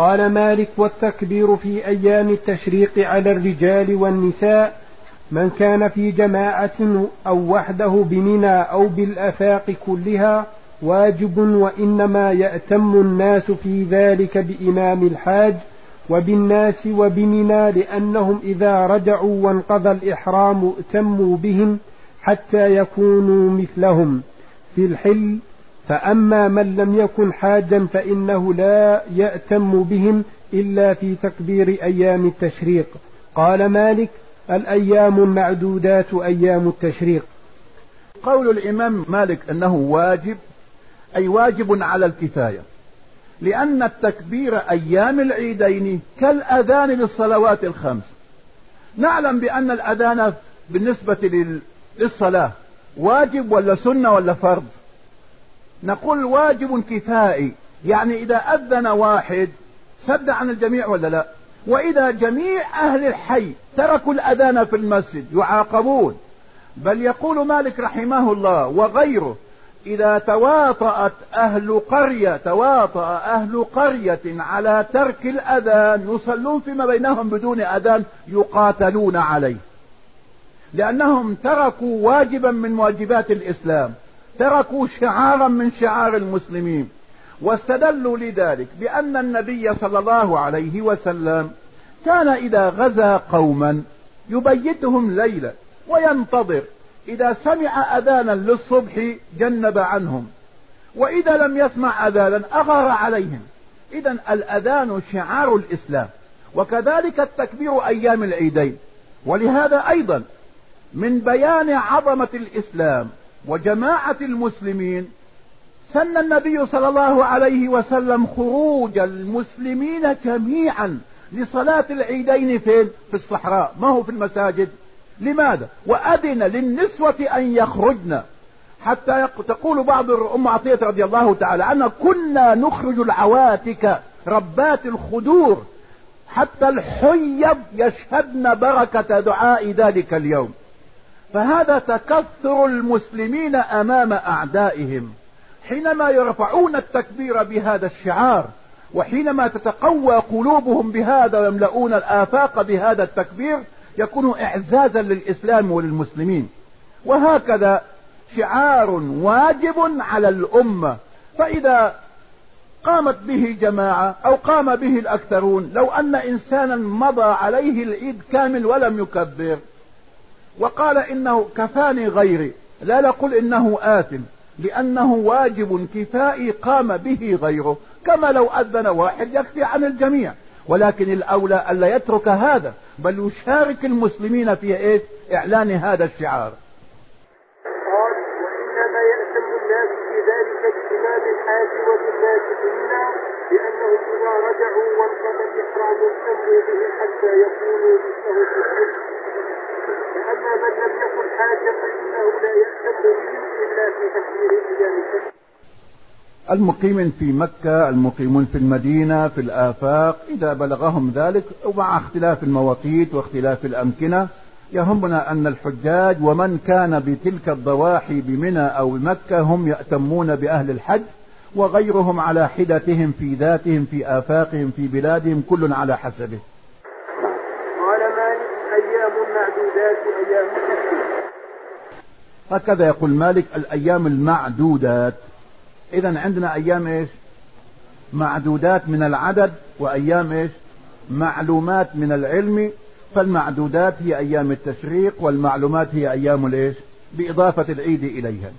قال مالك والتكبير في أيام التشريق على الرجال والنساء من كان في جماعة أو وحده بمنى أو بالأفاق كلها واجب وإنما يأتم الناس في ذلك بإمام الحاج وبالناس وبمنى لأنهم إذا رجعوا وانقضى الإحرام ائتموا بهم حتى يكونوا مثلهم في الحل فأما من لم يكن حاجا فإنه لا يأتم بهم إلا في تكبير أيام التشريق. قال مالك الأيام المعدودات أيام التشريق. قول الإمام مالك أنه واجب أي واجب على الكفاية لأن التكبير أيام العيدين كالأذان للصلوات الخمس. نعلم بأن الأذان بالنسبة للصلاة واجب ولا سنة ولا فرض؟ نقول واجب كفائي. يعني إذا أذن واحد سد عن الجميع ولا لا؟ وإذا جميع أهل الحي تركوا الأذان في المسجد يعاقبون. بل يقول مالك رحمه الله وغيره إذا تواطأت أهل قرية تواطأ أهل قرية على ترك الأذان يصلون فيما بينهم بدون أذان يقاتلون عليه. لأنهم تركوا واجبا من واجبات الإسلام. تركوا شعارا من شعار المسلمين واستدلوا لذلك بأن النبي صلى الله عليه وسلم كان إذا غزا قوما يبيتهم ليلا وينتظر إذا سمع أذانا للصبح جنب عنهم وإذا لم يسمع أذانا أغار عليهم. إذا الأذان شعار الإسلام وكذلك التكبير أيام العيدين. ولهذا أيضا من بيان عظمة الإسلام وجماعة المسلمين سن النبي صلى الله عليه وسلم خروج المسلمين جميعا لصلاة العيدين فين في الصحراء. ما هو في المساجد؟ لماذا؟ وأذن للنسوة أن يخرجن. حتى تقول بعض أم عطية رضي الله تعالى عنها كنا نخرج العواتك ربات الخدور حتى الحيض يشهدن بركة دعاء ذلك اليوم. فهذا تكثر المسلمين أمام أعدائهم. حينما يرفعون التكبير بهذا الشعار وحينما تتقوى قلوبهم بهذا ويملؤون الآفاق بهذا التكبير يكون اعزازا للإسلام وللمسلمين. وهكذا شعار واجب على الأمة. فإذا قامت به جماعة أو قام به الأكثرون لو أن انسانا مضى عليه العيد كامل ولم يكبر وقال إنه كفاني غيري. لا نقول إنه آثم لأنه واجب كفائي قام به غيره كما لو أذن واحد يكفي عن الجميع. ولكن الأولى ألا يترك هذا بل يشارك المسلمين في إيش؟ إعلان هذا الشعار. قال وإنما يأتم الناس بذلك بإمام الحاج وبالناس منا لأنهم إذا رجعوا وانقضى الإحرام اهتموا به حتى يكونوا مثله في الحج أما من لم يكن حاجا فإنه لا بهم إلا في تكبير أيام المقيمين في مكة المقيمون في المدينة في الآفاق إذا بلغهم ذلك ومع اختلاف المواقيت واختلاف الأمكنة يهمنا أن الحجاج ومن كان بتلك الضواحي بمنى أو بمكة هم يأتمون بأهل الحج وغيرهم على حدتهم في ذاتهم في آفاقهم في بلادهم كل على حسبه. المعدودات أيام هكذا يقول مالك الأيام المعدودات. إذا عندنا أيام إيش؟ معدودات من العدد وأيام إيش؟ معلومات من العلم. فالمعدودات هي أيام التشريق والمعلومات هي أيام الإيش؟ بإضافة العيد إليها.